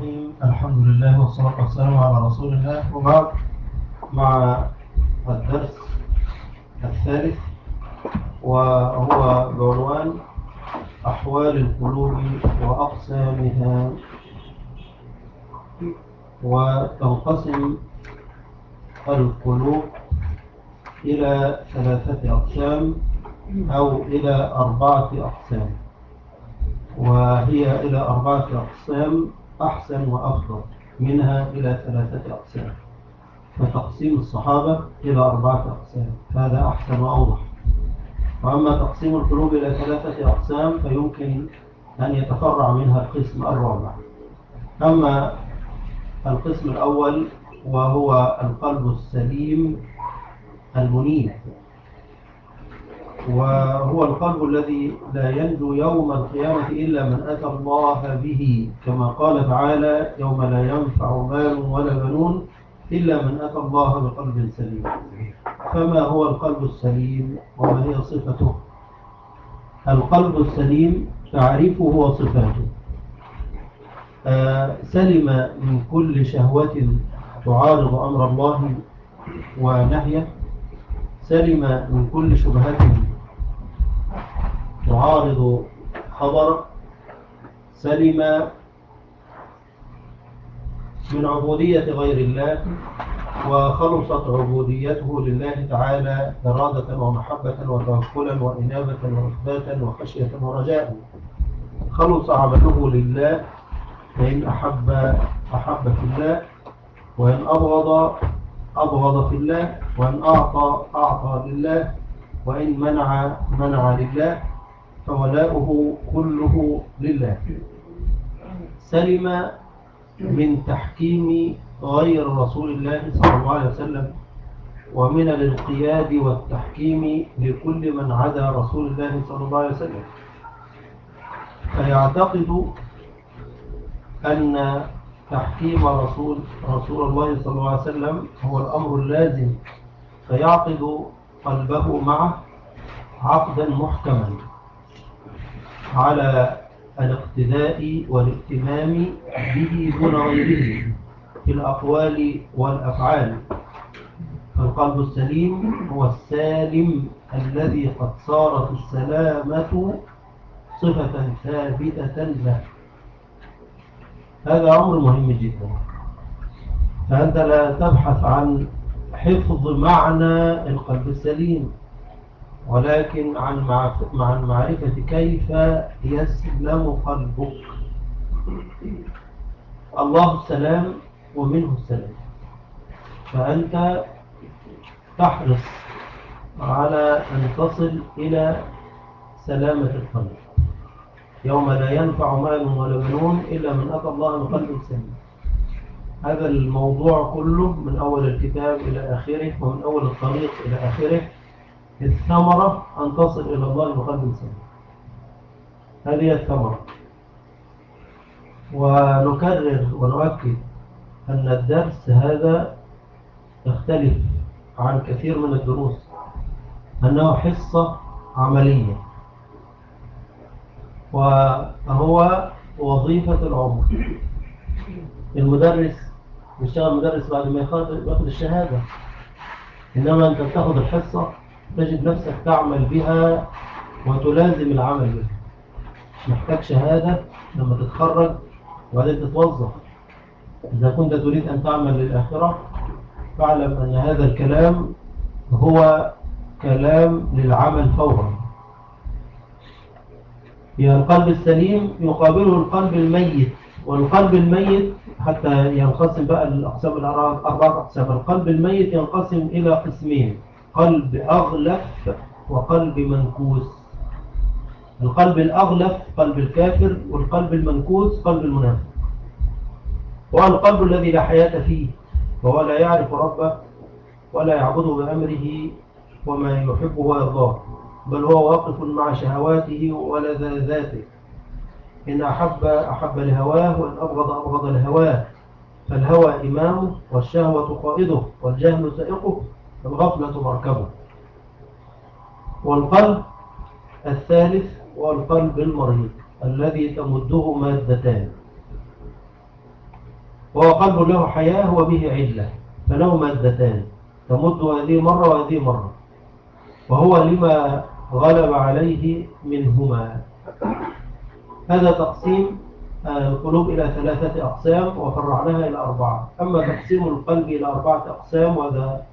الرحيم. الحمد لله والصلاة والسلام على رسول الله. وبعد مع الدرس الثالث وهو بعنوان أحوال القلوب وأقسامها. وتنقسم القلوب إلى ثلاثة أقسام أو إلى أربعة أقسام. وهي إلى أربعة أقسام أحسن وأفضل منها إلى ثلاثة أقسام. فتقسيم الصحابة إلى أربعة أقسام. هذا أحسن وأوضح. وأما تقسيم القلوب إلى ثلاثة أقسام فيمكن أن يتفرع منها القسم الرابع. أما القسم الأول وهو القلب السليم المنيب. وهو القلب الذي لا ينجو يوم القيامة إلا من أتى الله به. كما قال تعالى يوم لا ينفع مال ولا بنون إلا من أتى الله بقلب سليم. فما هو القلب السليم وما هي صفته؟ القلب السليم تعريفه وصفاته. آه، سلم من كل شهوة تعارض أمر الله ونهيه. سلم من كل شبهة تعارض خبر سلم من عبودية غير الله وخلصت عبوديته لله تعالى إرادة ومحبة وتوكلا وإنابة وإثباتا وخشية ورجاء. خلص عمله لله فإن أحب أحب في الله وإن أبغض أبغض في الله وإن أعطى أعطى لله وإن منع منع لله. فولاؤه كله لله. سلم من تحكيم غير رسول الله صلى الله عليه وسلم ومن الانقياد والتحكيم لكل من عدا رسول الله صلى الله عليه وسلم. فيعتقد أن تحكيم رسول رسول الله صلى الله عليه وسلم هو الأمر اللازم. فيعقد قلبه معه عقدا محكما. على الاقتداء والاهتمام به دون غيره في الأقوال والأفعال. فالقلب السليم هو السالم الذي قد صارت السلامة صفة ثابتة له. هذا أمر مهم جدا. فأنت لا تبحث عن حفظ معنى القلب السليم. ولكن عن عن معرفة كيف يسلم قلبك. الله السلام ومنه السلام فأنت تحرص على أن تصل إلى سلامة القلب. يوم لا ينفع مال ولا بنون إلا من أتى الله بقلب سليم. هذا الموضوع كله من أول الكتاب إلى آخره ومن أول الطريق إلى آخره. الثمرة أن تصل إلى الله بقلب سليم هذه الثمرة. ونكرر ونؤكد أن الدرس هذا يختلف عن كثير من الدروس أنه حصة عملية وهو وظيفة العمر. المدرس يشتغل مدرس بعد ما ياخذ الشهادة. إنما أنت تأخذ الحصة تجد نفسك تعمل بها وتلازم العمل بها. محتاج شهادة لما تتخرج وبعدين تتوظف. إذا كنت تريد أن تعمل للآخرة فاعلم أن هذا الكلام هو كلام للعمل فورا. هي القلب السليم يقابله القلب الميت والقلب الميت حتى ينقسم بقى الأقسام الأربعة أقسام. القلب الميت ينقسم إلى قسمين. قلب أغلف وقلب منكوس. القلب الأغلف قلب الكافر والقلب المنكوس قلب المنافق. هو القلب الذي لا حياة فيه وهو لا يعرف ربه ولا يعبده بأمره وما يحبه ويرضاه بل هو واقف مع شهواته ولذاذاته إن أحب أحب لهواه وإن أبغض أبغض لهواه فالهوى إمامه والشهوة قائده والجهل سائقه. والغفلة مركبة. والقلب الثالث هو القلب المريض الذي تمده مادتان. وهو قلب له حياة وبه علة فله مادتان. تمد هذه مرة وهذه مرة. وهو لما غلب عليه منهما. هذا تقسيم القلوب إلى ثلاثة أقسام وفرعناها إلى أربعة. أما تقسيم القلب إلى أربعة أقسام وهذا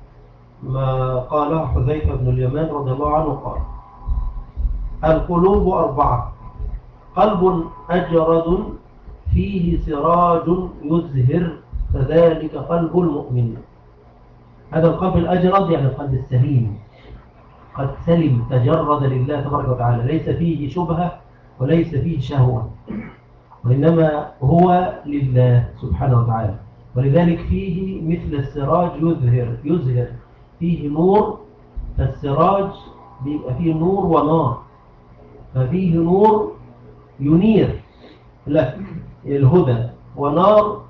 ما قاله حذيفة بن اليمان رضي الله عنه قال القلوب أربعة قلب أجرد فيه سراج يزهر فذلك قلب المؤمن. هذا القلب الأجرد يعني القلب السليم. قد سلم تجرد لله تبارك وتعالى. ليس فيه شبهة وليس فيه شهوة وإنما هو لله سبحانه وتعالى. ولذلك فيه مثل السراج يزهر يزهر. فيه نور فالسراج بيبقى فيه نور ونار. ففيه نور ينير لك الهدى. ونار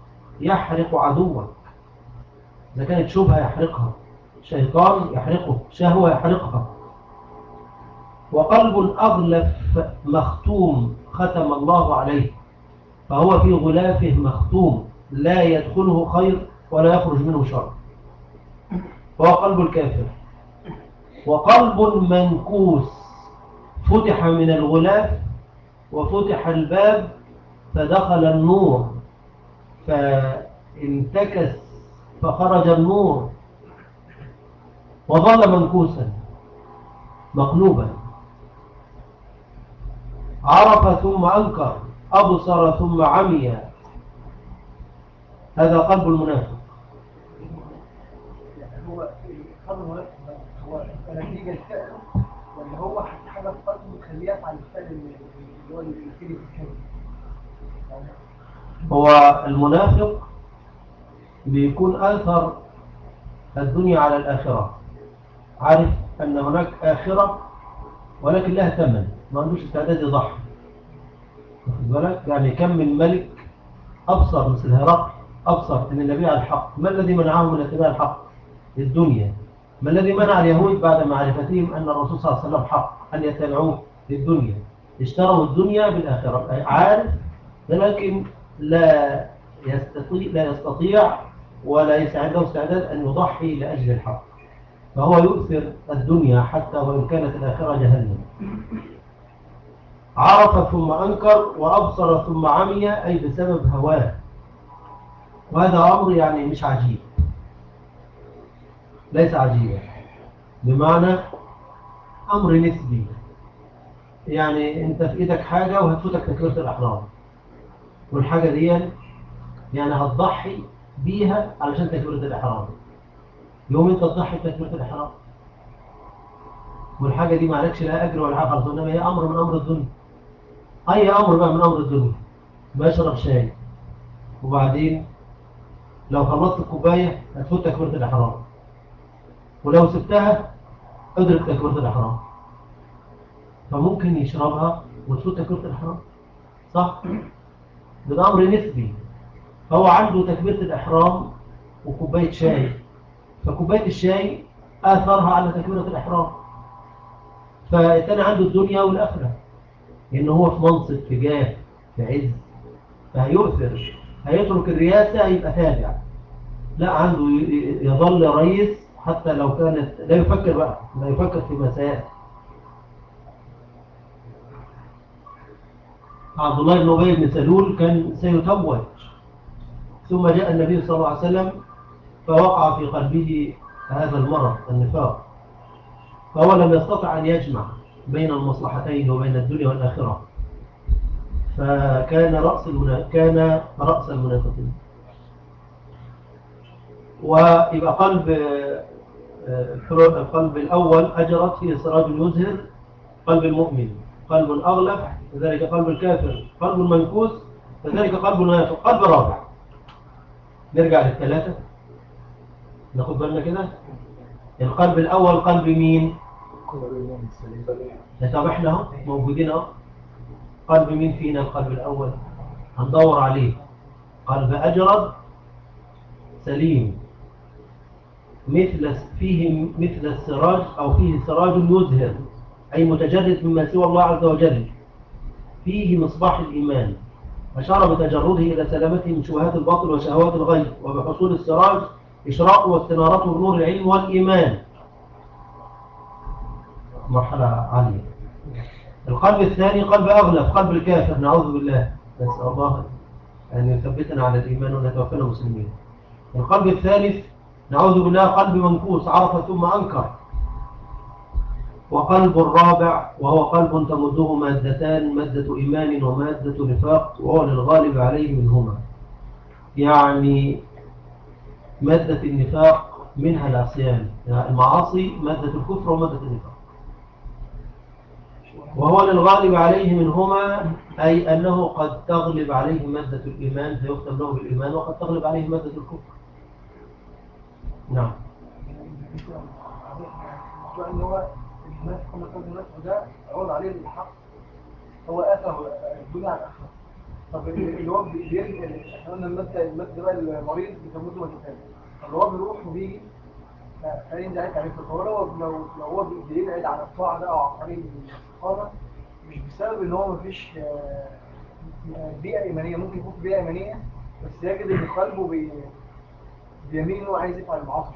يحرق عدوك. إذا كانت شبهة يحرقها شيطان يحرقه شهوة يحرقها. وقلب أغلف مختوم ختم الله عليه. فهو في غلافه مختوم لا يدخله خير ولا يخرج منه شر. وهو قلب الكافر. وقلب منكوس. فتح من الغلاف وفتح الباب فدخل النور. فانتكس فخرج النور. وظل منكوسا. مقلوبا عرف ثم أنكر. أبصر ثم عمي. هذا قلب المنافق هو هو ولا هو حاجة الفعل اللي هو اللي في هو المنافق بيكون آثر الدنيا على الآخرة. عارف أن هناك آخرة ولكن لها ثمن ما عندوش استعداد يضحي. واخد بالك؟ يعني كم من ملك أبصر مثل هرقل أبصر أن النبي على الحق. ما الذي منعه من اتباع الحق؟ الدنيا. ما الذي منع اليهود بعد معرفتهم أن الرسول صلى الله عليه وسلم حق؟ أن يتبعوه للدنيا. اشتروا الدنيا بالآخرة. عارف لكن لا يستطيع, لا يستطيع ولا يساعده استعداد أن يضحي لأجل الحق. فهو يؤثر الدنيا حتى وإن كانت الآخرة جهنم. عرف ثم أنكر وأبصر ثم عمي أي بسبب هواه. وهذا أمر يعني مش عجيب. ليس عجيبا. بمعنى أمر نسبي. يعني أنت في إيدك حاجة وهتفوتك تكبيرة الأحرام والحاجة دي يعني هتضحي بيها علشان تكبيرة الإحرام يوم أنت تضحي بتكبيرة الإحرام والحاجة دي معلكش لا أجر ولا حاجة خالص إنما هي أمر من أمر الدنيا أي أمر بقى من أمر الدنيا بشرب شاي. وبعدين لو خلصت الكوباية هتفوت تكبيرة الإحرام ولو سبتها ادرك تكبيرة الإحرام. فممكن يشربها وتفوت تكبيرة الإحرام. صح؟ ده أمر نسبي. هو عنده تكبيرة الإحرام وكوباية شاي. فكوباية الشاي آثرها على تكبيرة الإحرام. فالتاني عنده الدنيا والآخرة. إن هو في منصب في جاه في عز. فهيؤثر هيترك الرئاسة يبقى تابع. لا عنده يظل رئيس حتى لو كانت لا يفكر بقى لا يفكر في مسائل. عبد الله بن أبي بن سلول كان سيتوج ثم جاء النبي صلى الله عليه وسلم فوقع في قلبه هذا المرض النفاق. فهو لم يستطع أن يجمع بين المصلحتين وبين الدنيا والآخرة. فكان رأس المنا... كان رأس المنافقين. ويبقى قلب القلب الأول أجرت فيه سراج يزهر قلب المؤمن. قلب أغلف كذلك قلب الكافر. قلب المنكوس كذلك قلب النافق قلب رابع. نرجع للثلاثة. ناخد بالنا كده؟ القلب الأول قلب مين؟ طب إحنا اهو موجودين أهو. قلب مين فينا؟ القلب الأول. هندور عليه. قلب أجرد سليم. مثل فيه مثل السراج أو فيه سراج يزهر أي متجرد مما سوى الله عز وجل. فيه مصباح الإيمان. أشار بتجرده إلى سلامته من شبهات الباطل وشهوات الغيب وبحصول السراج إشراق واستنارته بنور العلم والإيمان. مرحلة عالية. القلب الثاني قلب أغلب قلب الكافر. نعوذ بالله. نسأل الله أن يثبتنا على الإيمان ونتوفنا مسلمين القلب الثالث نعوذ بالله قلب منكوس عرف ثم أنكر. وقلب الرابع وهو قلب تمده مادتان مادة إيمان ومادة نفاق وهو للغالب عليه منهما. يعني مادة النفاق منها العصيان يعني المعاصي مادة الكفر ومادة النفاق. وهو للغالب عليه منهما أي أنه قد تغلب عليه مادة الإيمان فيختم له بالإيمان وقد تغلب عليه مادة الكفر. نعم. ان هو الناس كما قال الناس ده عوض عليه الحق هو اثر الدنيا على الاخره طب اللي هو بيرجع إحنا قلنا الماده بقى المريض بتموت مادتين طب هو بيروح وبيجي خلينا عليك عليه فهو لو لو هو بيبعد عن الطاعه ده أو عن طريق الاستقامه مش بسبب إن هو مفيش بيئة إيمانية. ممكن يكون بيئة إيمانية بس يجد إن قلبه بيميل ان هو عايز يفعل المعاصي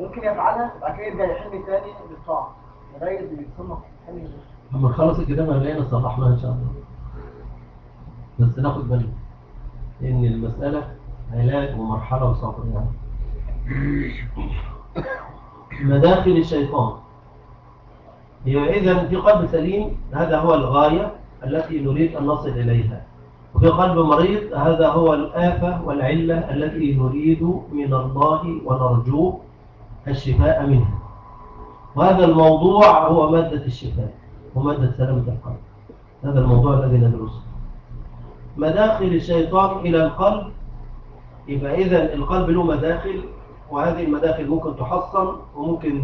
ممكن يفعلها بعد كده يرجع يحن تاني للطاعه لغايه بيتصنف حل لما نخلص الكتاب هنلاقينا صلحناها إن شاء الله. بس ناخد بالنا إن المسألة علاج ومرحلة وصبر يعني. مداخل الشيطان. هي إذا في قلب سليم هذا هو الغاية التي نريد أن نصل إليها. وفي قلب مريض هذا هو الآفة والعلة التي نريد من الله ونرجو الشفاء منها وهذا الموضوع هو مادة الشفاء ومادة سلامة القلب. هذا الموضوع الذي ندرسه. مداخل الشيطان إلى القلب؟ يبقى إذا القلب له مداخل وهذه المداخل ممكن تحصن وممكن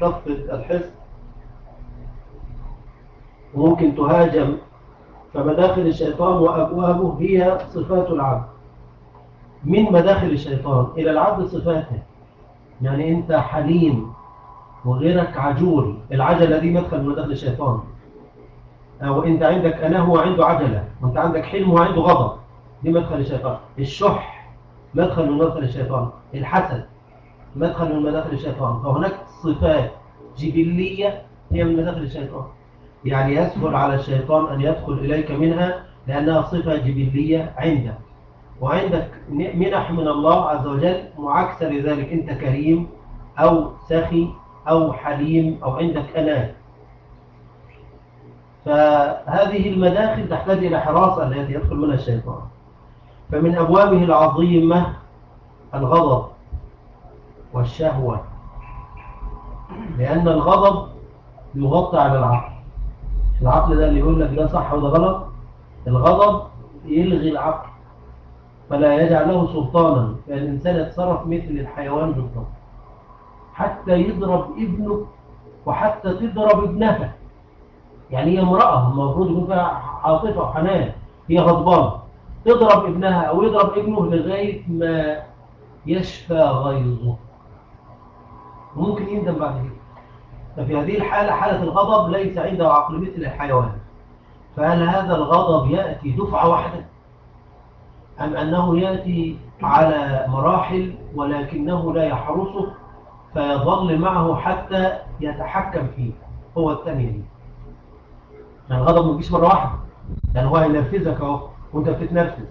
تفقد الحس وممكن تهاجم فمداخل الشيطان وأبوابه هي صفات العبد. من مداخل الشيطان؟ إلى العبد صفاته. يعني أنت حليم وغيرك عجول. العجلة دي مدخل من مداخل الشيطان. أو أنت عندك هو عنده عجلة. وأنت عندك حلم وعنده غضب. دي مدخل الشيطان. الشح مدخل من مدخل الشيطان. الحسد مدخل من مداخل الشيطان. فهناك صفات جبلية هي من مداخل الشيطان. يعني يسهل على الشيطان أن يدخل إليك منها لأنها صفة جبلية عندك. وعندك منح من الله عز وجل معاكسة لذلك. أنت كريم أو سخي أو حليم أو عندك أناه فهذه المداخل تحتاج إلى حراسة التي يدخل منها الشيطان. فمن أبوابه العظيمة الغضب والشهوة. لأن الغضب يغطي على العقل. العقل ده اللي يقول لك ده صح وده غلط الغضب يلغي العقل. فلا يجعل له سلطانا فالإنسان يتصرف مثل الحيوان بالضبط. حتى يضرب ابنه وحتى تضرب ابنها يعني هي امرأة المفروض يكون فيها عاطفة وحنان هي غضبانة. تضرب ابنها أو يضرب ابنه لغاية ما يشفى غيظه. ممكن يندم بعد كده. ففي هذه الحالة حالة الغضب ليس عنده عقل مثل الحيوان. فهل هذا الغضب يأتي دفعة واحدة؟ أم أنه يأتي على مراحل ولكنه لا يحرسه فيظل معه حتى يتحكم فيه؟ هو الثانية دي يعني الغضب ما بيجيش مرة واحدة يعني هو هينرفزك أهو وأنت بتتنرفز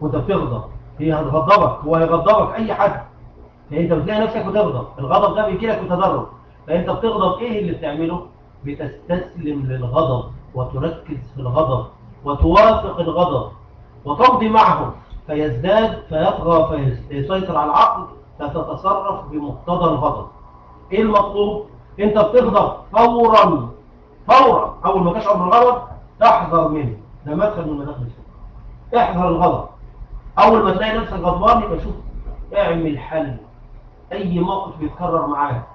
وأنت بتغضب. هي هتغضبك هو هيغضبك أي حد. يعني أنت بتلاقي نفسك بتغضب. الغضب ده بيجي لك بتدرج فأنت بتغضب إيه اللي بتعمله؟ بتستسلم للغضب وتركز في الغضب وتوافق الغضب وتمضي معه. فيزداد فيطغى فيسيطر على العقل فتتصرف بمقتضى الغضب. إيه المطلوب؟ أنت بتغضب فورا فورا. أول ما تشعر بالغضب تحذر منه. ده مدخل من مداخل الشيطان. احذر الغضب. أول ما تلاقي نفسك غضبان يبقى شوف اعمل حل. أي موقف بيتكرر معاك.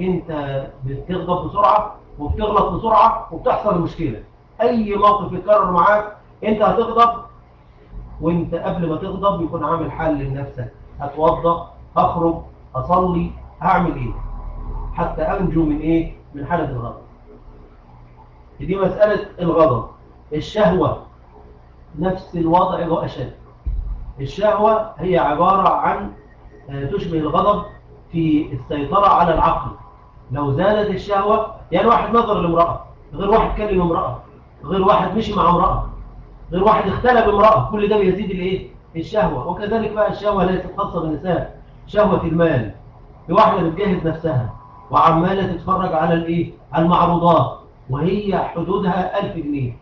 انت بتغضب بسرعة وبتغلط بسرعة وبتحصل المشكلة أي موقف يتكرر معاك انت هتغضب وانت قبل ما تغضب يكون عامل حل لنفسك. هتوضى هخرج اصلي هعمل إيه؟ حتى أنجو من إيه؟ من حالة الغضب. دي مسألة الغضب. الشهوة نفس الوضع وأشد الشهوة هي عبارة عن آه، تشبه الغضب في السيطرة على العقل. لو زادت الشهوة يعني واحد نظر لامرأة غير واحد كلم امرأة غير واحد مشي مع امرأة غير واحد اختلى بامرأة كل ده بيزيد الايه؟ الشهوة. وكذلك بقى الشهوة ليست خاصة بالنساء شهوة المال. واحدة بتجهز نفسها وعمالة تتفرج على الإيه؟ المعروضات وهي حدودها 1000 جنيه.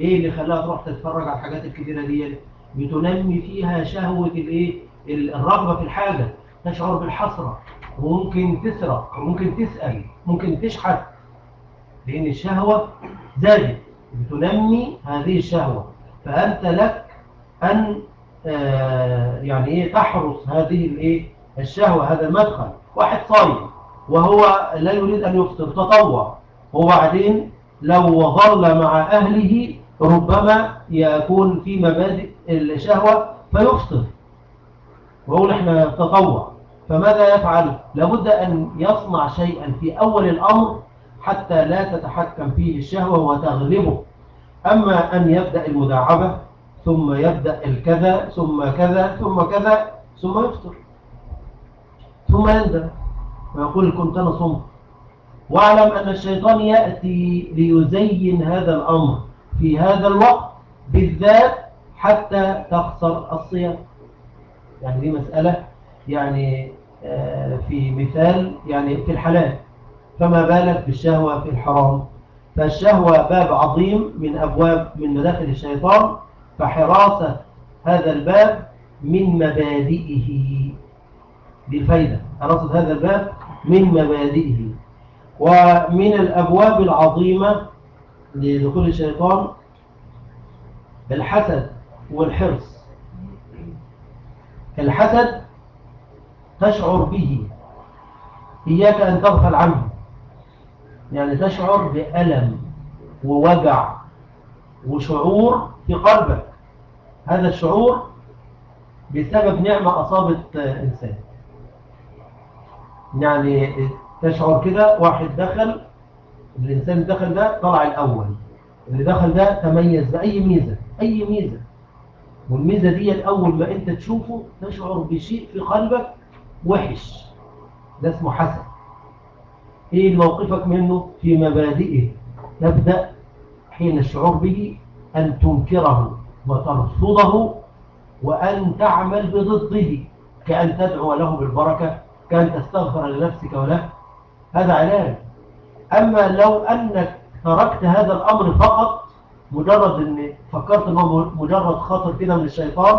إيه اللي خلاها تروح تتفرج على الحاجات الكبيرة دي؟ بتنمي فيها شهوة الإيه؟ الرغبة في الحاجة تشعر بالحسرة. وممكن تسرق وممكن تسأل ممكن تشحت. لأن الشهوة زادت بتنمي هذه الشهوة. فأنت لك أن آه يعني إيه تحرس هذه الإيه الشهوة هذا المدخل. واحد صايم وهو لا يريد أن يفطر تطوع. وبعدين لو ظل مع أهله ربما يكون في مبادئ الشهوة فيفطر. ويقول إحنا تطوع فماذا يفعل؟ لابد أن يصنع شيئا في أول الأمر حتى لا تتحكم فيه الشهوة وتغلبه. أما أن يبدأ المداعبة ثم يبدأ الكذا ثم كذا ثم كذا ثم يفطر ثم يندم ويقول كنت أنا صمت واعلم أن الشيطان يأتي ليزين هذا الأمر في هذا الوقت بالذات حتى تخسر الصيام. يعني دي مسألة يعني في مثال يعني في الحلال. فما بالك بالشهوة في الحرام؟ فالشهوة باب عظيم من أبواب من مداخل الشيطان فحراسة هذا الباب من مبادئه. دي حراسة هذا الباب من مبادئه. ومن الأبواب العظيمة لدخول الشيطان الحسد والحرص. الحسد تشعر به. إياك أن تغفل عنه. يعني تشعر بألم ووجع وشعور في قلبك. هذا الشعور بسبب نعمة أصابت إنسان. يعني تشعر كده واحد دخل الإنسان دخل ده طلع الأول. اللي دخل ده تميز بأي ميزة؟ أي ميزة. والميزة دي أول ما أنت تشوفه تشعر بشيء في قلبك وحش ده اسمه حسن. إيه موقفك منه في مبادئه تبدأ حين الشعور به أن تنكره وترفضه وأن تعمل بضده كأن تدعو له بالبركة كأن تستغفر لنفسك وله. هذا علاج أما لو أنك تركت هذا الأمر فقط مجرد أن فكرت أنه مجرد خاطر كده من الشيطان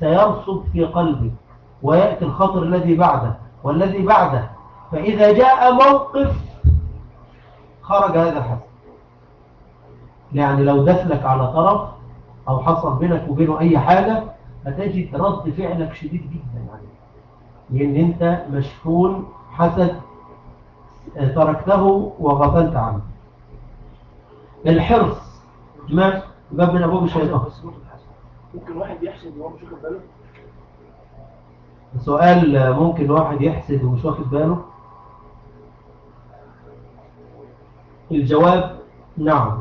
سيرصد في قلبك ويأتي الخطر الذي بعده والذي بعده. فإذا جاء موقف خرج هذا الحسن يعني لو دخلك على طرف أو حصل بينك وبينه أي حاجة هتجد رد فعلك شديد جدا يعني لأن أنت مشحون حسد تركته وغفلت عنه. الحرص ما؟ باب من أبواب الشيطان. ممكن واحد يحسد وهو مش واخد باله؟ سؤال ممكن واحد يحسد ومش واخد باله؟ الجواب نعم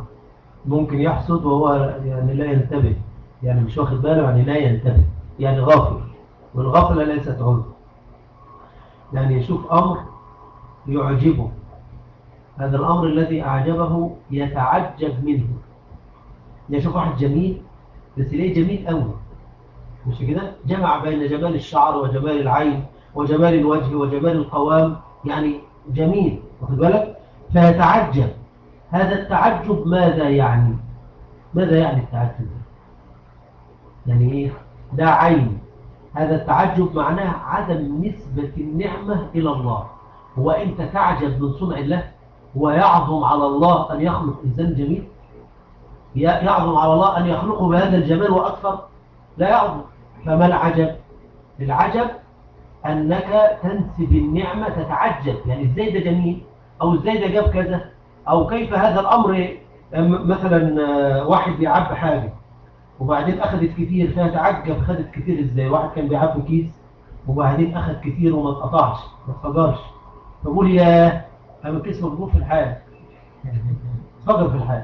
ممكن يحسد وهو يعني لا ينتبه يعني مش واخد باله يعني لا ينتبه يعني غافل والغفلة ليست عذر. يعني يشوف أمر يعجبه هذا الأمر الذي أعجبه يتعجب منه. يشوف واحد جميل بس ليه جميل أول مش كده؟ جمع بين جمال الشعر وجمال العين وجمال الوجه وجمال القوام يعني جميل واخد بالك؟ فيتعجب. هذا التعجب ماذا يعني؟ ماذا يعني التعجب؟ يعني إيه؟ ده عين. هذا التعجب معناه عدم نسبة النعمة إلى الله. هو أنت تعجب من صنع الله ويعظم على الله أن يخلق إنسان جميل. يعظم على الله أن يخلقه بهذا الجمال وأكثر. لا يعظم. فما العجب؟ العجب أنك تنسب النعمة تتعجب. يعني إزاي ده جميل؟ أو إزاي ده جاب كذا؟ أو كيف هذا الأمر مثلا واحد بيعب حاجة وبعدين أخذت كتير فيتعجب خدت كتير إزاي؟ واحد كان بيعب كيس وبعدين أخذ كتير وما اتقطعش ما اتفجرش. فقول يا أما الكيس مفجور في الحال. فجر في الحال.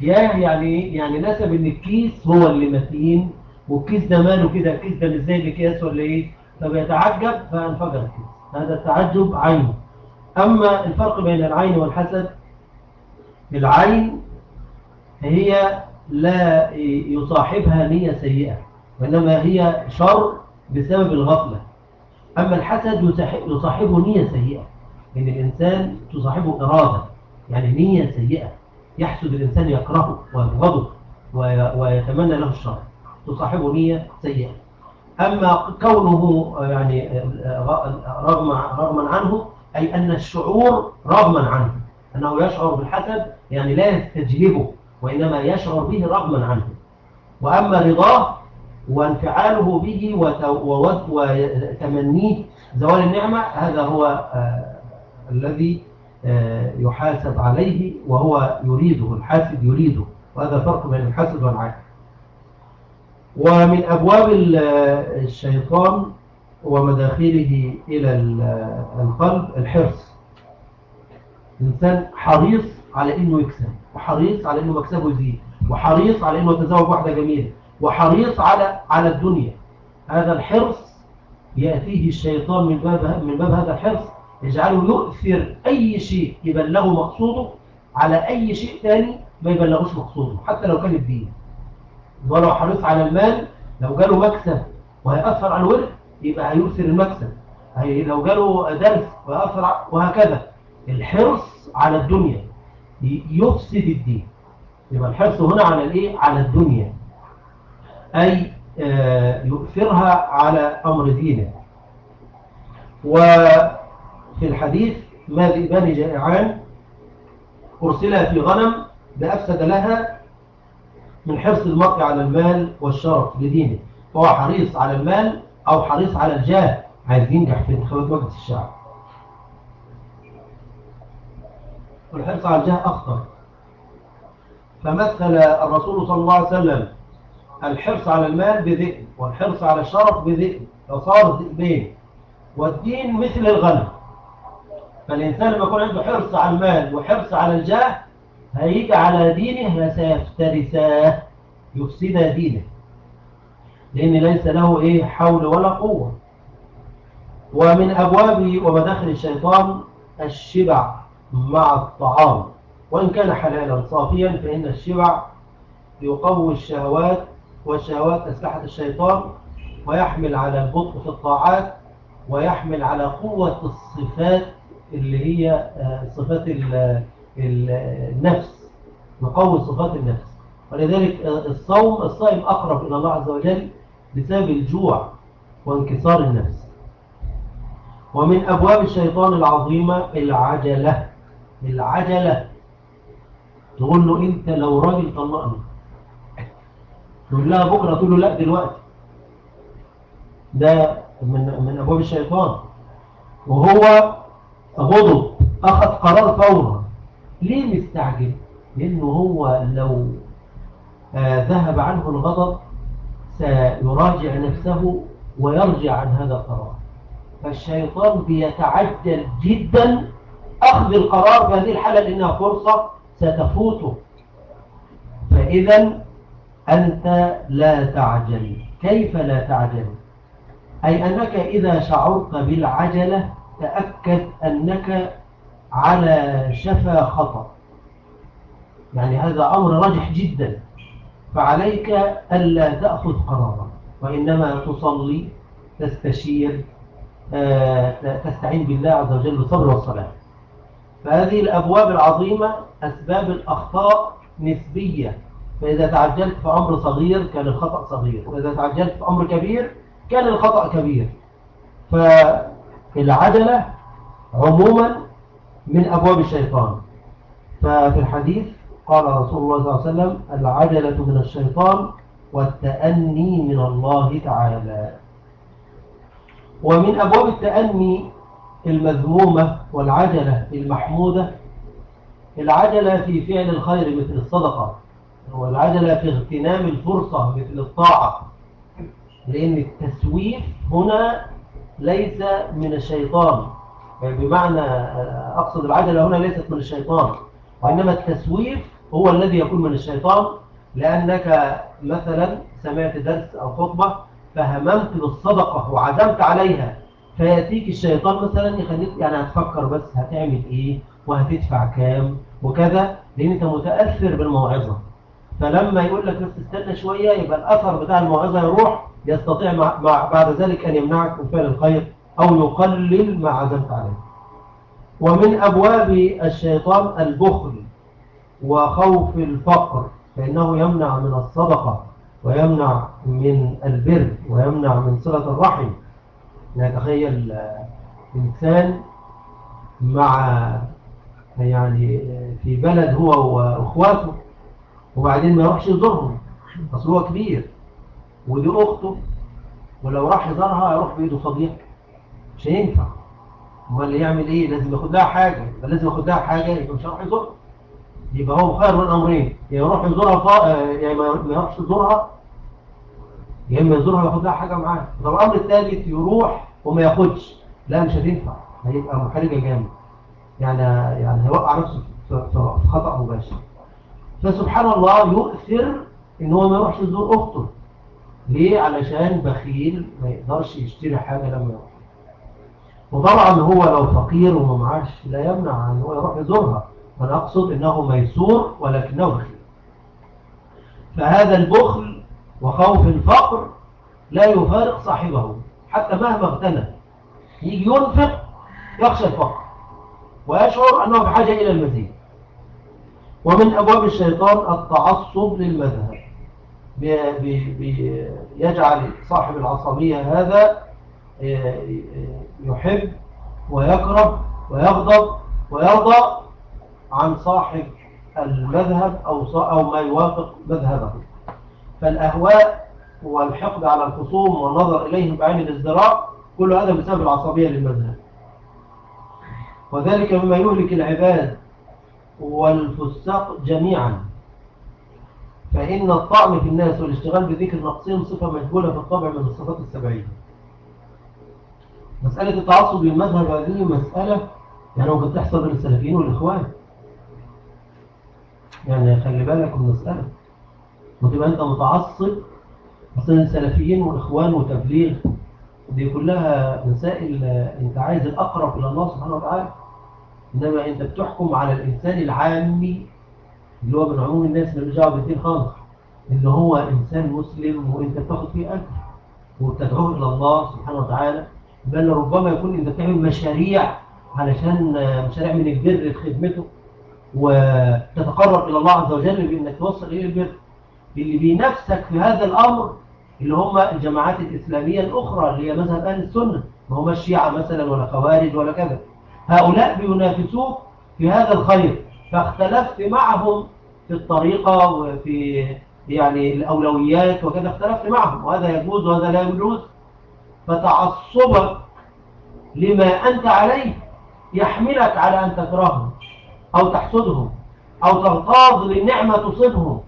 ياه يعني يعني نسب إن الكيس هو اللي متين والكيس ده ماله كده الكيس ده مش زي الاكياس ولا إيه طب يتعجب فانفجر الكيس هذا التعجب عين. أما الفرق بين العين والحسد العين هي لا يصاحبها نية سيئة وإنما هي شر بسبب الغفلة. أما الحسد يصاحبه نية سيئة. إن الإنسان تصاحبه إرادة يعني نية سيئة. يحسد الإنسان يكرهه ويبغضه ويتمنى له الشر. تصاحبه نية سيئة. أما كونه يعني رغم رغما عنه أي أن الشعور رغما عنه أنه يشعر بالحسد يعني لا يستجلبه وإنما يشعر به رغما عنه. وأما رضاه وانفعاله به وتمنيه زوال النعمة هذا هو آه الذي آه يحاسب عليه وهو يريده الحاسد يريده. وهذا فرق بين الحاسد والعاقل. ومن أبواب الشيطان ومداخله إلى القلب الحرص. الإنسان حريص على إنه يكسب وحريص على إنه مكسبه يزيد وحريص على إنه يتزوج واحدة جميلة وحريص على على الدنيا. هذا الحرص يأتيه الشيطان من باب من باب هذا الحرص يجعله يؤثر أي شيء يبلغه مقصوده على أي شيء ثاني ما يبلغوش مقصوده حتى لو كان الدين. ولو حريص على المال لو جاله مكسب وهيأثر على الورد يبقى هيؤثر المكسب. لو جاله درس وهيأثر وهكذا. الحرص على الدنيا يفسد الدين. يبقى الحرص هنا على الإيه؟ على الدنيا. أي يؤثرها على أمر دينه وفي الحديث ما ذئبان جائعان أرسلها في غنم بأفسد لها من حرص المرء على المال والشرف لدينه. فهو حريص على المال أو حريص على الجاه. عايز ينجح في انتخابات مجلس الشعب. والحرص على الجاه أخطر. فمثل الرسول صلى الله عليه وسلم الحرص على المال بذئب والحرص على الشرف بذئب. فصار ذئبين. والدين مثل الغنم. فالإنسان لما يكون عنده حرص على المال وحرص على الجاه هيجي على دينه سيفترساه يفسد دينه. لأن ليس له إيه؟ حول ولا قوة. ومن أبواب ومداخل الشيطان الشبع مع الطعام. وإن كان حلالا صافيا فإن الشبع يقوي الشهوات والشهوات أسلحة الشيطان ويحمل على البطء في الطاعات ويحمل على قوة الصفات اللي هي صفات النفس يقوي صفات النفس. ولذلك الصوم الصائم أقرب إلى الله عز وجل بسبب الجوع وانكسار النفس. ومن أبواب الشيطان العظيمة العجلة. العجلة. تقول له أنت لو راجل طلقني. تقول لها بكرة تقول له لا دلوقتي. ده من, من أبواب الشيطان. وهو غضب. أخذ قرار فورا ليه مستعجل؟ لأنه هو لو آه ذهب عنه الغضب سيراجع نفسه ويرجع عن هذا القرار. فالشيطان بيتعجل جدا أخذ القرار بهذه الحالة لأنها فرصة ستفوته. فإذا أنت لا تعجل. كيف لا تعجل؟ أي أنك إذا شعرت بالعجلة تأكد أنك على شفا خطأ. يعني هذا أمر راجح جدا. فعليك ألا تأخذ قرارا وإنما تصلي تستشير تستعين بالله عز وجل بالصبر والصلاة. فهذه الأبواب العظيمة أسباب الأخطاء نسبية. فإذا تعجلت في أمر صغير كان الخطأ صغير وإذا تعجلت في أمر كبير كان الخطأ كبير. فالعجلة عموما من أبواب الشيطان. ففي الحديث قال رسول الله صلى الله عليه وسلم العجلة من الشيطان والتأني من الله تعالى. ومن أبواب التأني المذمومة والعجلة المحمودة العجلة في فعل الخير مثل الصدقة والعجلة في اغتنام الفرصة مثل الطاعة. لأن التسويف هنا ليس من الشيطان. بمعنى أقصد العجلة هنا ليست من الشيطان وإنما التسويف هو الذي يكون من الشيطان لأنك مثلا سمعت درس أو خطبة فهممت بالصدقة وعزمت عليها فيأتيك الشيطان مثلا يخليك يعني هتفكر بس هتعمل إيه وهتدفع كام وكذا لأن أنت متأثر بالموعظة. فلما يقول لك بس استنى شوية يبقى الأثر بتاع الموعظة يروح يستطيع مع بعد ذلك أن يمنعك من فعل الخير. أو يقلل ما عزمت عليه. ومن أبواب الشيطان البخل وخوف الفقر فإنه يمنع من الصدقة ويمنع من البر ويمنع من صلة الرحم. نتخيل إنسان مع يعني في بلد هو وأخواته وبعدين ما يروحش يزورهم. أصل هو كبير ودي أخته ولو راح يزورها يروح بإيده صديق. مش هينفع امال اللي يعمل إيه؟ لازم ياخد لها حاجة. يبقى لازم ياخد لها حاجة يبقى مش هيروح يزورها. يبقى هو خير من أمرين. يا يروح يزورها ف... يا ما يروحش يزورها يا إما يزورها وياخد لها حاجة معاه. طب الأمر الثالث يروح وما ياخدش. لا مش هتنفع. هيبقى محرجة جامد. يعني يعني هيوقع نفسه في خطأ مباشر. فسبحان الله يؤثر إن هو ما يروحش يزور أخته. ليه؟ علشان بخيل ما يقدرش يشتري حاجة لما يروح. وطبعا هو لو فقير وما معاش لا يمنع أن هو يروح يزورها. أنا أقصد إنه ميسور ولكنه بخيل فهذا البخل وخوف الفقر لا يفارق صاحبه حتى مهما اغتنى يجي ينفق يخشى الفقر. ويشعر أنه بحاجة إلى المزيد. ومن أبواب الشيطان التعصب للمذهب. يجعل صاحب العصبية هذا يحب ويكره ويغضب ويرضى عن صاحب المذهب أو أو ما يوافق مذهبه. فالأهواء والحقد على الخصوم والنظر إليهم بعين الازدراء كل هذا بسبب العصبية للمذهب. وذلك مما يهلك العباد والفساق جميعا. فإن الطعم في الناس والاشتغال بذكر نقصهم صفة مجبولة في الطبع من الصفات السبعية مسألة التعصب للمذهب هذه مسألة يعني ممكن تحصل بين السلفيين والإخوان. يعني خلي بالك من المسألة وتبقى أنت متعصب أصلا السلفيين والإخوان وتبليغ. دي كلها مسائل أنت عايز الأقرب إلى الله سبحانه وتعالى. إنما أنت بتحكم على الإنسان العامي اللي هو من عموم الناس اللي بيجعوا بالدين خالص. اللي هو إنسان مسلم وأنت بتاخد فيه أجر وبتدعوه إلى الله سبحانه وتعالى. بل ربما يكون أنت بتعمل مشاريع علشان مشاريع من البر في خدمته وتتقرب إلى الله عز وجل بأنك توصل إلى البر. اللي بينافسك في هذا الأمر اللي هم الجماعات الإسلامية الأخرى اللي هي مذهب أهل السنة. ما هم الشيعة مثلا ولا خوارج ولا كذا. هؤلاء بينافسوك في هذا الخير. فاختلفت معهم في الطريقة وفي يعني الأولويات وكذا. اختلفت معهم. وهذا يجوز وهذا لا يجوز. فتعصبك لما أنت عليه يحملك على أن تكرههم أو تحسدهم أو تغتاظ للنعمة تصيبهم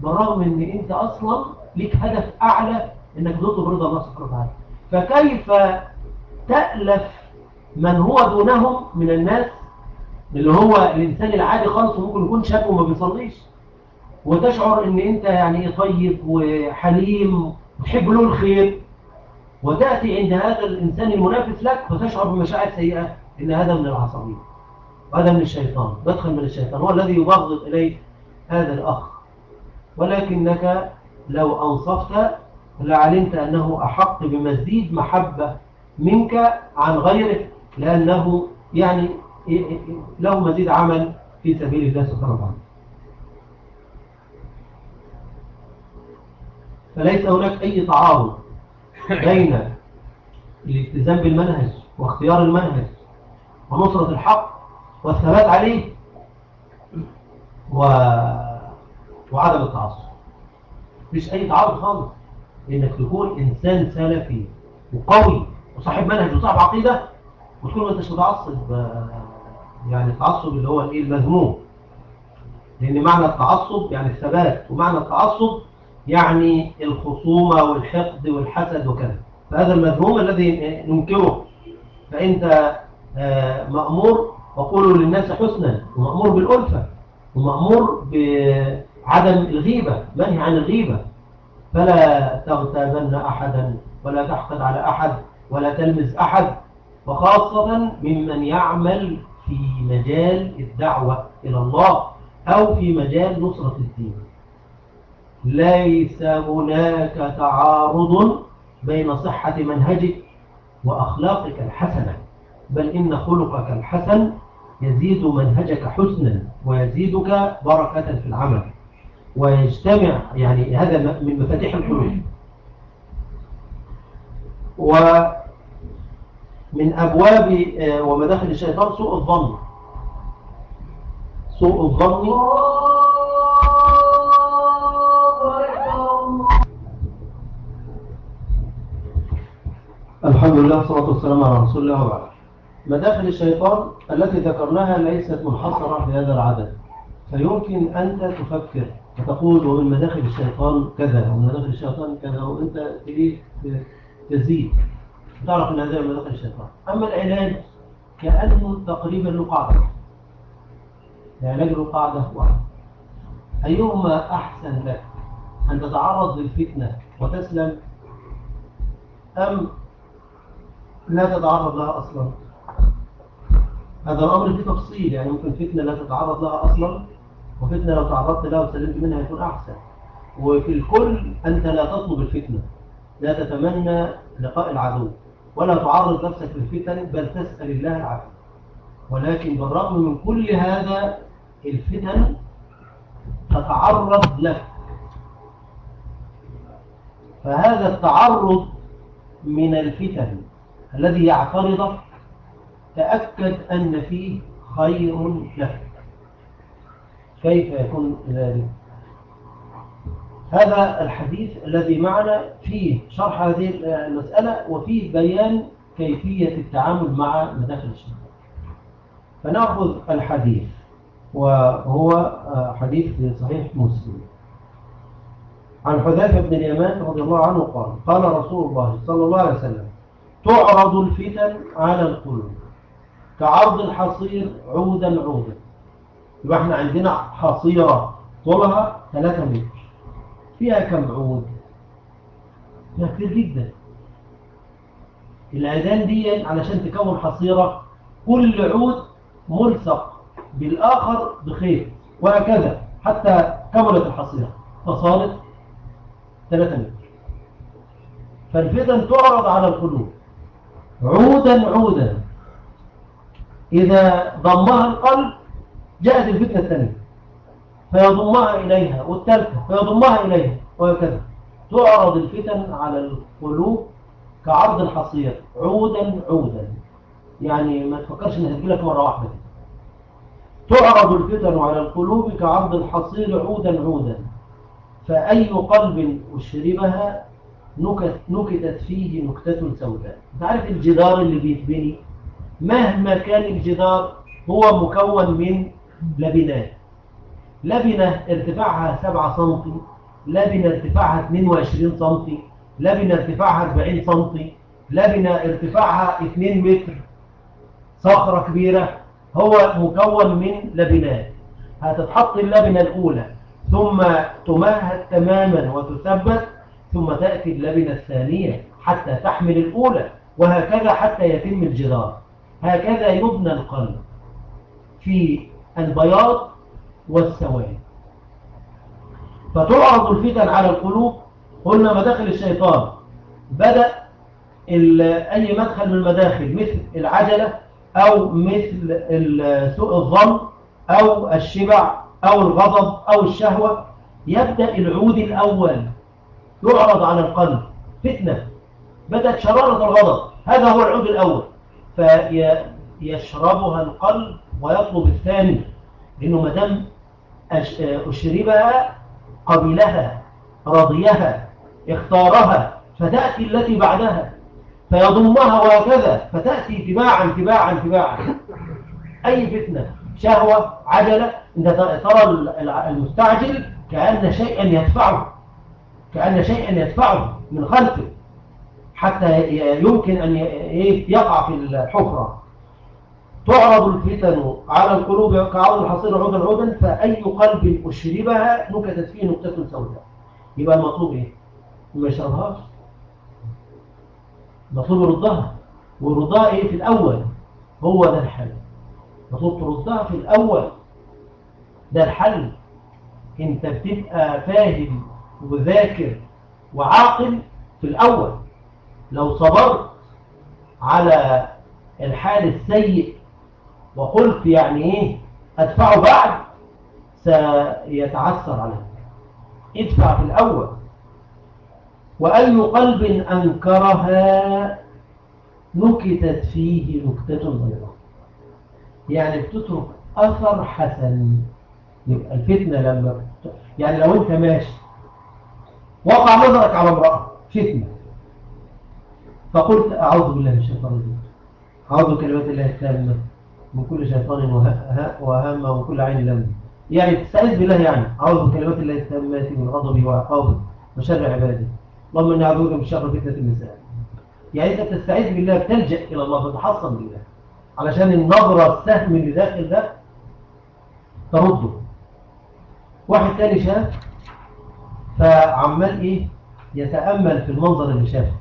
بالرغم أن أنت أصلا لك هدف أعلى أنك تطلب رضا الله سبحانه وتعالى. فكيف تألف من هو دونهم من الناس؟ اللي هو الإنسان العادي خالص وممكن يكون شاب وما بيصليش. وتشعر إن أنت يعني طيب وحليم وتحب له الخير وتأتي عند هذا الإنسان المنافس لك فتشعر بمشاعر سيئة إن هذا من العصبية وهذا من الشيطان. بدخل من الشيطان. هو الذي يبغض إليه هذا الأخ. ولكنك لو أنصفت لعلمت أنه أحق بمزيد محبة منك عن غيره لأنه يعني له مزيد عمل في سبيل الله سبحانه وتعالى. فليس هناك أي تعارض بين الالتزام بالمنهج واختيار المنهج ونصرة الحق والثبات عليه و... وعدم التعصب. مش أي تعارض خالص. إنك تكون إنسان سلفي وقوي وصاحب منهج وصاحب عقيدة وتكون ما انتش متعصب يعني التعصب اللي هو الإيه المذموم. لأن معنى التعصب يعني الثبات ومعنى التعصب يعني الخصومة والحقد والحسد وكذا. فهذا المذموم الذي ننكره. فانت مأمور وقولوا للناس حسنا ومأمور بالألفة ومأمور بعدم الغيبة منهي عن الغيبة. فلا تغتابن أحدا ولا تحقد على أحد ولا تلمز أحد. وخاصة ممن يعمل في مجال الدعوة إلى الله أو في مجال نصرة الدين. ليس هناك تعارض بين صحة منهجك وأخلاقك الحسنة بل إن خلقك الحسن يزيد منهجك حسنا ويزيدك بركة في العمل. ويجتمع يعني هذا من مفاتيح القلوب ومن أبواب آه، ومداخل الشيطان سوء الظن. سوء الظن. الحمد لله والصلاة والسلام على رسول الله وبعد. مداخل الشيطان التي ذكرناها ليست منحصرة في هذا العدد. فيمكن أنت تفكر وتقول ومن مداخل الشيطان كذا ومن مداخل الشيطان كذا وأنت تريد تزيد. تعرف أن هذا مداخل الشيطان. أما العلاج كأنه تقريبا له العلاج له قاعدة واحدة أيهما أحسن لك؟ أن تتعرض للفتنة وتسلم أم لا تتعرض لها أصلا. هذا الأمر فيه تفصيل يعني ممكن فتنة لا تتعرض لها أصلا وفتنة لو تعرضت لها وسلمت منها يكون أحسن. وفي الكل أنت لا تطلب الفتنة لا تتمنى لقاء العدو ولا تعرض نفسك للفتن بل تسأل الله العافية. ولكن بالرغم من كل هذا الفتن تتعرض لك. فهذا التعرض من الفتن. الذي يعترضك تأكد أن فيه خير لك كيف يكون ذلك؟ هذا الحديث الذي معنا فيه شرح هذه المسألة وفيه بيان كيفية التعامل مع مداخل الشيطان فنأخذ الحديث وهو حديث صحيح مسلم. عن حذيفة بن اليمان رضي الله عنه قال قال رسول الله صلى الله عليه وسلم تعرض الفتن على القلوب. كعرض الحصير عودا عودا. يبقى إحنا عندنا حصيرة طولها 3 متر. فيها كم عود؟ فيها كتير جدا. العيدان دي علشان تكون حصيرة كل عود ملصق بالآخر بخيط وهكذا. حتى كملت الحصيرة. فصارت 3 متر. فالفتن تعرض على القلوب. عودا عودا إذا ضمها القلب جاءت الفتنة الثانية فيضمها إليها والثالثة فيضمها إليها وهكذا. تعرض الفتن على القلوب كعرض الحصير. عودا عودا يعني ما تفكرش إنها تجي لك مرة واحدة. تعرض الفتن على القلوب كعرض الحصير عودا عودا فأي قلب أشربها نكت نكتت فيه نكتة سوداء. انت عارف الجدار اللي بيتبني مهما كان الجدار هو مكون من لبنات لبنة ارتفاعها 7 سم لبنة ارتفاعها 22 سم لبنة ارتفاعها 40 سم لبنة ارتفاعها 2 متر. صخرة كبيرة هو مكون من لبنات هتتحط اللبنة الأولى ثم تمهد تماما وتثبت ثم تأتي اللبنة الثانية حتى تحمل الأولى وهكذا حتى يتم الجدار. هكذا يبنى القلب في البياض والسواد. فتعرض الفتن على القلوب. قلنا مداخل الشيطان. بدأ أي مدخل من المداخل مثل العجلة أو مثل سوء الظن أو الشبع أو الغضب أو الشهوة. يبدأ العود الأول. يعرض على القلب فتنة بدأت شرارة الغضب هذا هو العود الأول. فيشربها القلب ويطلب الثاني لأنه مدام أشربها قبلها رضيها اختارها فتأتي التي بعدها. فيضمها وهكذا فتأتي تباعا تباعا تباعا أي فتنة؟ شهوة عجلة. انت ترى المستعجل كأن شيئا يدفعه. كأن شيئا يدفعه من خلفه حتى يمكن أن يقع في الحفرة. تعرض الفتن على القلوب كعرض الحصير عودا عودا فأي قلب أشربها نكتت فيه نكتة سوداء. يبقى المطلوب إيه؟ ما يشربهاش. مطلوب يردها ويردها إيه؟ في الأول. هو ده الحل. مطلوب تردها في الأول. ده الحل. انت بتبقى فاهم وذاكر وعاقل في الأول. لو صبرت على الحال السيء وقلت يعني إيه أدفعه بعد سيتعثر عليك. ادفع في الأول. وأي قلب أنكرها نكتت فيه نكتة بيضاء. يعني بتترك أثر حسن يبقى الفتنة لما. يعني لو أنت ماشي وقع نظرك على امرأة. فتنة فقلت أعوذ بالله من الشيطان الرجيم. أعوذ بكلمات الله التامة من كل شيطان وهامة ومن كل عين لم. يعني تستعيذ بالله يعني. أعوذ بكلمات الله التامة من غضبه وعقابه وشر عباده اللهم إني أعوذ بك من شر فتنة النساء. يعني أنت تستعيذ بالله بتلجأ إلى الله بتحصن بالله. علشان النظرة السهم اللي داخل ده ترده. واحد تاني شاف؟ فعمال إيه؟ يتأمل في المنظر اللي شافه.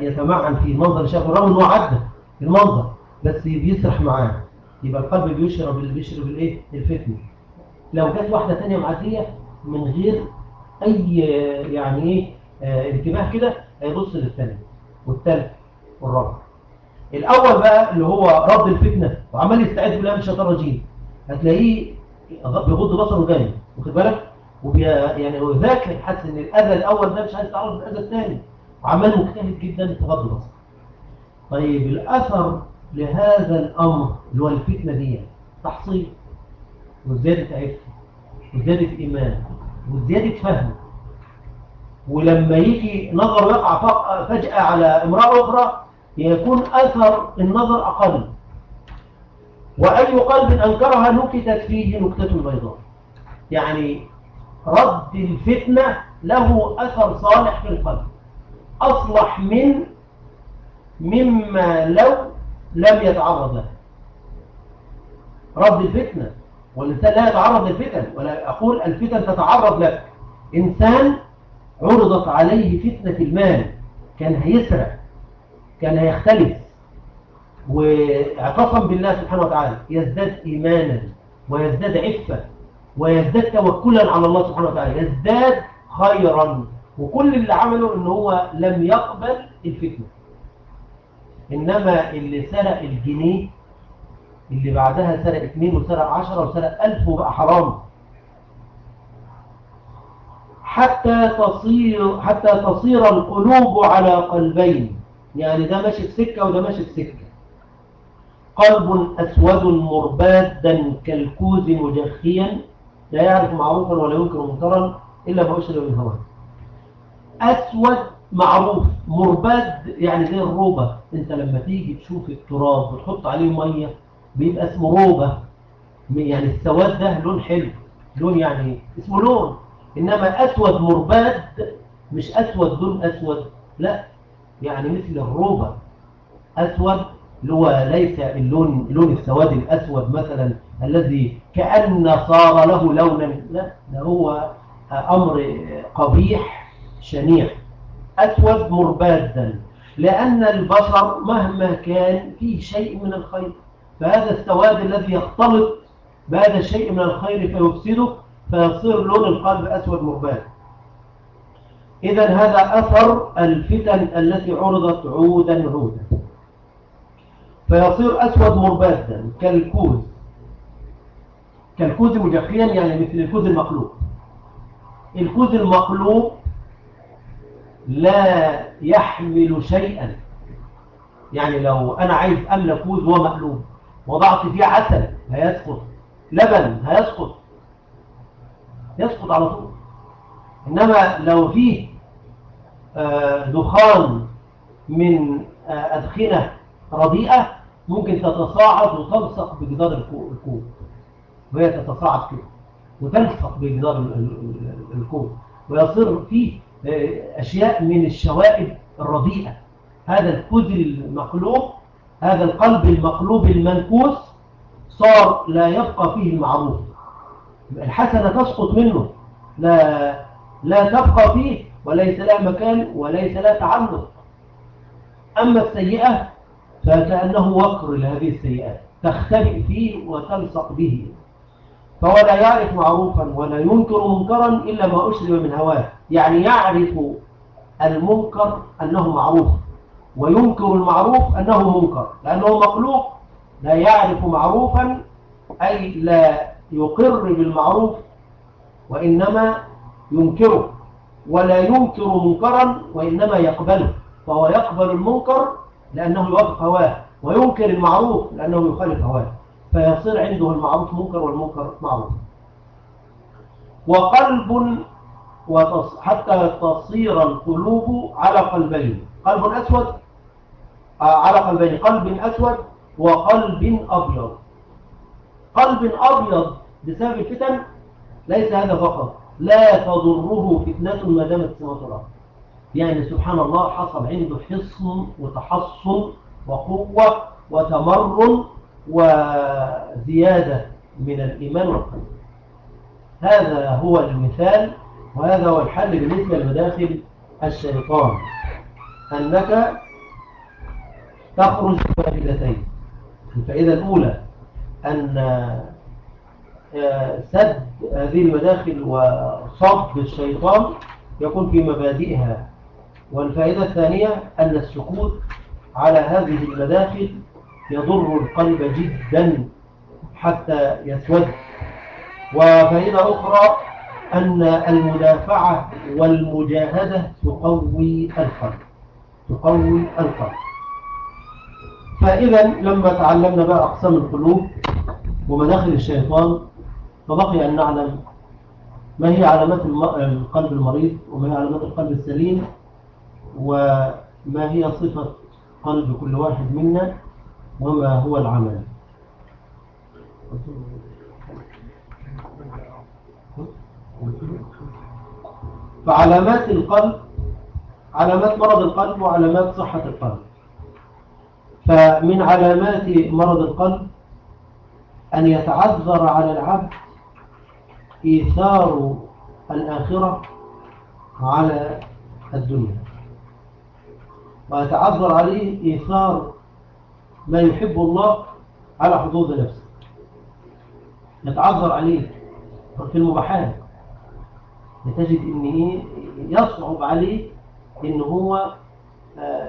يتمعن في المنظر اللي شافه رغم إنه عدى المنظر بس بيسرح معاه. يبقى القلب بيشرب بيشرب الإيه؟ الفتنة. لو جت واحدة ثانية معدية من غير أي يعني إيه؟ آه انتباه كده هيبص للثانيه والثالث والرابع الأول بقى اللي هو رد الفتنة وعمال يستعد بالله من الشيطان الرجيم. هتلاقيه بيغض بصره جامد. واخد بالك؟ يعني هو ذاكر إن الأذى الأول ده مش عايز يتعرض للأذى الثاني. وعمال مجتهد جدا في غض بصره طيب الأثر لهذا الأمر اللي هو الفتنة دي تحصيل وزيادة عفة وزيادة إيمان وزيادة فهم. ولما يجي نظر يقع فجأة على امرأة أخرى يكون أثر النظر أقل. وأي قلب أنكرها نكتت فيه نكتة بيضاء. يعني رد الفتنة له أثر صالح في القلب. أصلح من مما لو لم يتعرض له. رد الفتنة والإنسان لا يتعرض للفتن ولا أقول الفتن تتعرض لك. إنسان عرضت عليه فتنة المال كان هيسرق كان هيختلف واعتصم بالله سبحانه وتعالى يزداد إيمانا ويزداد عفة. ويزداد توكلا على الله سبحانه وتعالى. يزداد خيرا. وكل اللي عمله إن هو لم يقبل الفتنة. إنما اللي سرق الجنيه اللي بعدها سرق اثنين وسرق عشرة وسرق ألف وبقى حرام. حتى تصير حتى تصير القلوب على قلبين. يعني ده ماشي في سكة وده ماشي في سكة. قلب أسود مربادا كالكوز مجخيا. لا يعرف معروفا ولا ينكر منكرا إلا ما أشرب من هواه. أسود معروف مرباد يعني زي الروبة. أنت لما تيجي تشوف التراب وتحط عليه مية بيبقى اسمه روبة. يعني السواد ده لون حلو. لون يعني اسمه لون. إنما أسود مرباد مش أسود لون أسود. لا يعني مثل الروبة. أسود اللي هو ليس اللون لون السواد الأسود مثلا الذي كأن صار له لونا. لا ده هو أمر قبيح شنيع. أسود مربادا لأن البشر مهما كان فيه شيء من الخير. فهذا السواد الذي يختلط بهذا الشيء من الخير فيفسده فيصير لون القلب أسود مرباد. إذا هذا أثر الفتن التي عرضت عودا عودا. فيصير أسود مربادا كالكوز. كالكوز مجخيا يعني مثل الكوز المقلوب. الكوز المقلوب لا يحمل شيئا. يعني لو أنا عايز أملى كوز وهو مقلوب وضعت فيه عسل هيسقط. لبن هيسقط. يسقط على طول. إنما لو فيه دخان من أدخنة رديئة ممكن تتصاعد وتلصق بجدار الكوب وهي تتصاعد كده وتلصق بجدار الكوب ويصير فيه أشياء من الشوائب الرديئة. هذا الكوز المقلوب هذا القلب المقلوب المنكوس صار لا يبقى فيه المعروف. الحسنة تسقط منه. لا لا تبقى فيه وليس لها مكان وليس لها تعلق. أما السيئة فكأنه وقر لهذه السيئات تختبئ فيه وتلصق به. فهو لا يعرف معروفا ولا ينكر منكرا إلا ما أشرب من هواه. يعني يعرف المنكر أنه معروف وينكر المعروف أنه منكر. لأنه مخلوق لا يعرف معروفا أي لا يقر بالمعروف وإنما ينكره. ولا ينكر منكرا وإنما يقبله. فهو يقبل المنكر لأنه يوافق هواه وينكر المعروف لأنه يخالف هواه فيصير عنده المعروف منكر والمنكر معروف وقلب. حتى تصير القلوب على قلبين قلب أسود آه على قلبين قلب أسود وقلب أبيض قلب أبيض بسبب الفتن ليس هذا فقط لا تضره فتنة ما دامت السماوات والأرض يعني سبحان الله حصل عنده حصن وتحصن وقوة وتمرن وزيادة من الإيمان والقلب. هذا هو المثال وهذا هو الحل بالنسبة لمداخل الشيطان. أنك تخرج فائدتين الفائدة الأولى أن سد هذه المداخل وصد الشيطان يكون في مبادئها. والفائدة الثانية أن السكوت على هذه المداخل يضر القلب جدا حتى يسود. وفائدة أخرى أن المدافعة والمجاهدة تقوي القلب. تقوي القلب. فإذا لما تعلمنا بقى أقسام القلوب ومداخل الشيطان فبقي أن نعلم ما هي علامات القلب المريض وما هي علامات القلب السليم وما هي صفة قلب كل واحد منا وما هو العمل. فعلامات القلب علامات مرض القلب وعلامات صحة القلب. فمن علامات مرض القلب أن يتعذر على العبد إيثار الآخرة على الدنيا. ويتعذر عليه إيثار ما يحب الله على حدود نفسه. يتعذر عليه في المباحات. تجد إن إيه يصعب عليه إن هو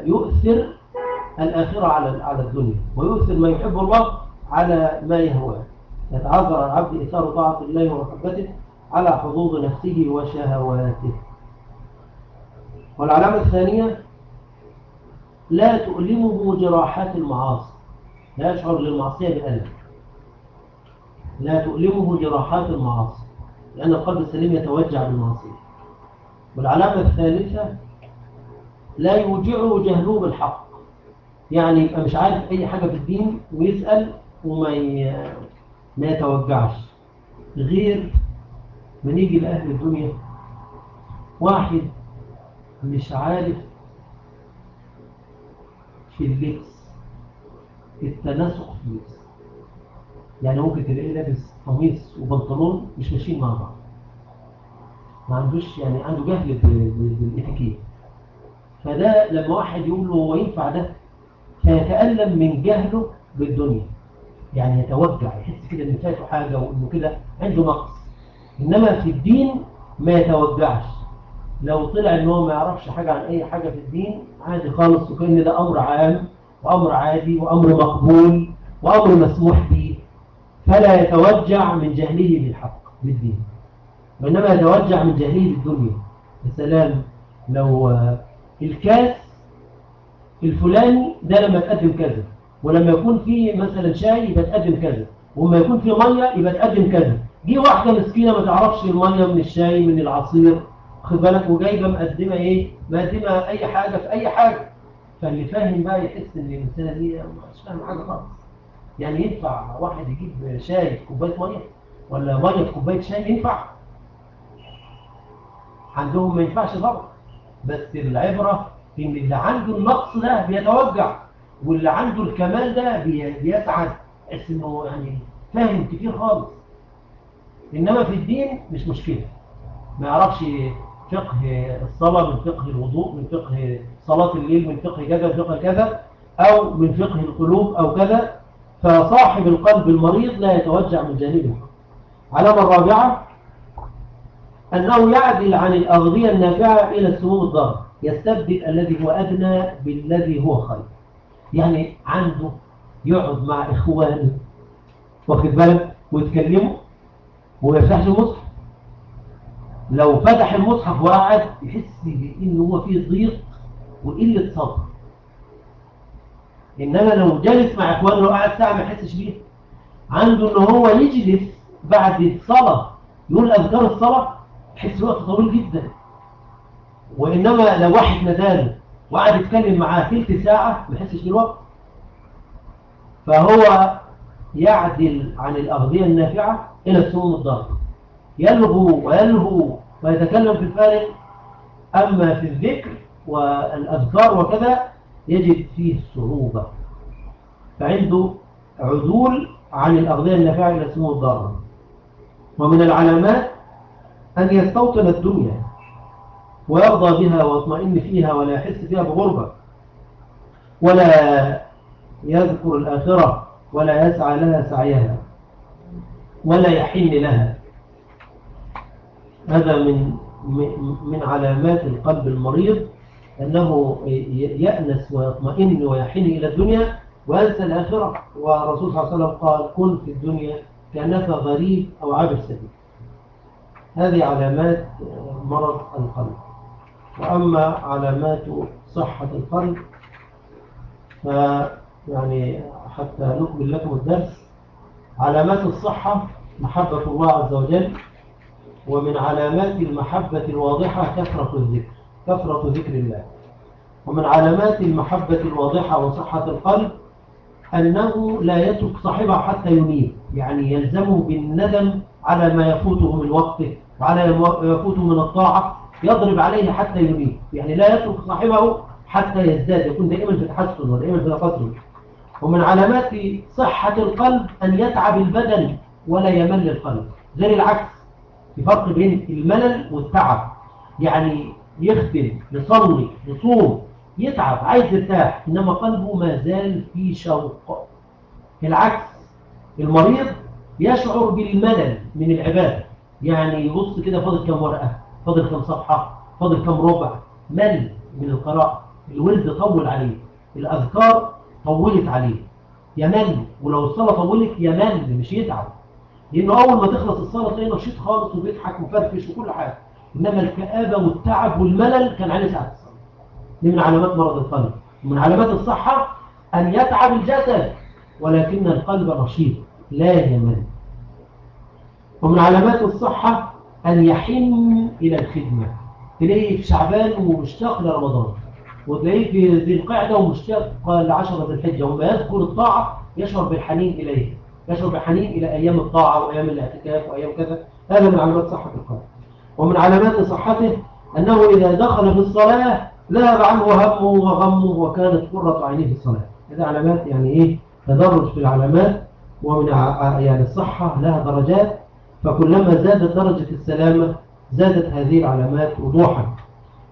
يؤثر الآخرة على على الدنيا ويؤثر ما يحب الله على ما يهواه. يتعذر العبد إثار طاعة الله ومحبته على حظوظ نفسه وشهواته. والعلامة الثانية لا تؤلمه جراحات المعاصي. لا يشعر للمعصية بألم لا تؤلمه جراحات المعاصي لأن القلب السليم يتوجع بالمعصية. والعلامة الثالثة لا يوجعه جهله بالحق. يعني يبقى مش عارف أي حاجة في الدين ويسأل وما ي... ما يتوجعش. غير من يجي لأهل الدنيا. واحد مش عارف في اللبس التناسق في اللبس. يعني ممكن تلاقيه لابس قميص وبنطلون مش ماشيين مع بعض. ما عندوش يعني عنده جهل بالاتيكيت. فده لما واحد يقول له هو ينفع ده فيتألم من جهله بالدنيا. يعني يتوجع يحس كده ان فاته حاجة وإنه كده عنده نقص. إنما في الدين ما يتوجعش. لو طلع إن هو ما يعرفش حاجة عن أي حاجة في الدين عادي خالص وكأن ده أمر عام وأمر عادي وأمر مقبول وأمر مسموح به. فلا يتوجع من جهله بالحق بالدين. وإنما يتوجع من جهله بالدنيا. السلام لو الكاس الفلاني ده لما تقدم كذا ولما يكون فيه مثلا شاي يبقى تقدم كذا ولما يكون فيه مية يبقى تقدم كذا. دي واحدة مسكينة ما تعرفش المية من الشاي من العصير خد بالك؟ وجايبة مقدمة إيه؟ مقدمة أي حاجة في أي حاجة. فاللي فاهم بقى يحس إن الانسانه دي مش فاهم حاجة خالص. يعني ينفع واحد يجيب شاي في كوباية مية ولا مية في كوباية شاي؟ ينفع. عندهم ما ينفعش طبعا. بس العبرة إن اللي عنده النقص ده بيتوجع واللي عنده الكمال ده بي- بيسعد. تحس انه يعني فاهم كتير خالص. إنما في الدين مش مشكلة. ما يعرفش فقه الصلاة من فقه الوضوء من فقه صلاة الليل من فقه كذا من فقه كذا أو من فقه القلوب أو كذا فصاحب القلب المريض لا يتوجع من جانبه. علامة الرابعة أنه يعدل عن الأغذية النافعة إلى السموم الضارة يستبدل الذي هو أدنى بالذي هو خير. يعني عنده يقعد مع إخوانه واخد بالك؟ ويتكلموا وما يفتحش المصحف لو فتح المصحف وقعد يحس بأنه هو فيه ضيق وقلة صبر. إنما لو جالس مع إخوانه لو قعد ساعة ما يحسش بيه عنده إن هو يجلس بعد الصلاة يقول أذكار الصلاة يحس وقت طويل جدا. وإنما لو واحد نداله وقعد يتكلم معاه تلت ساعة ما يحسش بالوقت. فهو يعدل عن الأغذية النافعة إلى السموم الضارة يلغو ويلهو ويتكلم في الفارغ أما في الذكر والأذكار وكذا يجد فيه صعوبة فعنده عدول عن الأغذية النافعة إلى السموم الضارة ومن العلامات أن يستوطن الدنيا ويرضى بها ويطمئن فيها ولا يحس فيها بغربة. ولا يذكر الآخرة ولا يسعى لها سعيها ولا يحن لها. هذا من من علامات القلب المريض أنه يأنس ويطمئن ويحن إلى الدنيا وينسى الآخرة. والرسول صلى الله عليه وسلم قال كن في الدنيا كأنك غريب أو عابر سبيل. هذه علامات مرض القلب. وأما علامات صحة القلب فيعني حتى نكمل لكم الدرس. علامات الصحة محبة الله عز وجل. ومن علامات المحبة الواضحة كثرة الذكر كثرة ذكر الله. ومن علامات المحبة الواضحة وصحة القلب أنه لا يترك صاحبه حتى ينيب يعني يلزمه بالندم على ما يفوته من وقته وعلى ما يفوته من الطاعة يضرب عليه حتى ينيب يعني لا يترك صاحبه حتى يزداد يكون دائما في تحسن ودائما في تقدم ومن علامات صحة القلب أن يتعب البدن ولا يمل القلب. غير العكس في فرق بين الملل والتعب. يعني يخدم يصلي يصوم يتعب عايز يرتاح إنما قلبه ما زال في شوق. العكس المريض يشعر بالملل من العبادة. يعني يبص كده فاضل كم ورقة؟ فاضل كم صفحة؟ فاضل كم ربع؟ مل من القراءة. الولد طول عليه. الأذكار طولت عليه. يمل. ولو الصلاة طولت يمل مش يتعب. لأنه أول ما تخلص الصلاة تلاقيه نشيط خالص وبيضحك وفرفش وكل حاجة. إنما الكآبة والتعب والملل كان عليه ساعة الصلاة. دي من علامات مرض القلب. ومن علامات الصحة أن يتعب الجسد ولكن القلب نشيط لا يمل. ومن علامات الصحة أن يحن إلى الخدمة. تلاقيه في شعبان ومشتاق لرمضان. وتلاقيه في ذي القعدة ومشتاق لعشرة الحجة. وما يذكر الطاعة يشعر بالحنين إليه. يشعر بالحنين إلى أيام الطاعة وأيام الاعتكاف وأيام كذا. هذا من علامات صحة القلب. ومن علامات صحته أنه إذا دخل في الصلاة ذهب عنه همه وغمه وكانت قرة عينيه في الصلاة. هذه علامات يعني إيه؟ تدرج في العلامات. ومن يعني الصحة لها درجات. فكلما زادت درجة السلامة زادت هذه العلامات وضوحا.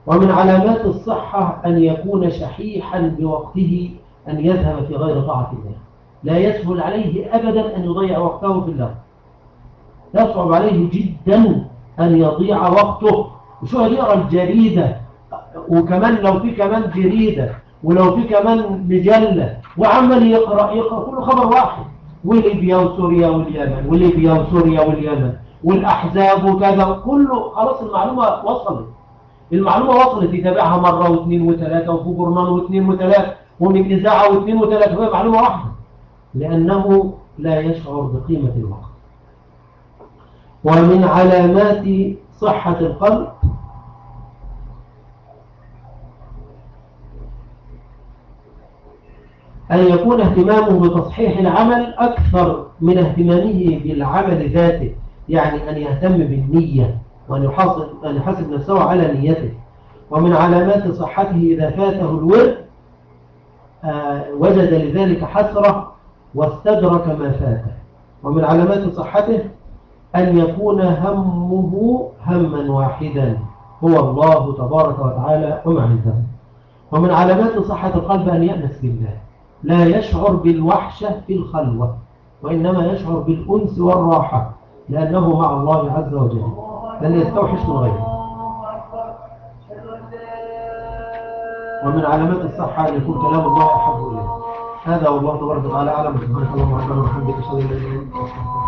ومن علامات الصحة أن يكون شحيحا بوقته أن يذهب في غير طاعة الله. لا يسهل عليه أبدا أن يضيع وقته في الله. يصعب عليه جدا أن يضيع وقته. وشو يقرأ الجريدة؟ وكمان لو في كمان جريدة ولو في كمان مجلة وعمل يقرأ يقرأ كله خبر واحد. وليبيا وسوريا واليمن وليبيا وسوريا واليمن والأحزاب وكذا. كله خلاص المعلومة وصلت. المعلومة وصلت. يتابعها مرة واثنين وثلاثة وفي جورنال واثنين وثلاثة ومن إذاعة واثنين وثلاثة وهي معلومة واحدة. لأنه لا يشعر بقيمة الوقت. ومن علامات صحة القلب أن يكون اهتمامه بتصحيح العمل أكثر من اهتمامه بالعمل ذاته يعني أن يهتم بالنية وأن يحاسب, نفسه على نيته. ومن علامات صحته إذا فاته الورد آه، وجد لذلك حسرة واستدرك ما فاته ومن علامات صحته أن يكون همه هما واحدا. هو الله تبارك وتعالى وما عنده. ومن علامات صحة القلب أن يأنس بالله. لا يشعر بالوحشة في الخلوة وإنما يشعر بالأنس والراحة لأنه مع الله عز وجل. لن يستوحش من غيره ومن علامات الصحة أن يكون كلام الله أحب إليه. هذا والله تبارك وتعالى أعلم. سبحانك اللهم وبحمدك أشهد أن لا إلا أنت أستغفرك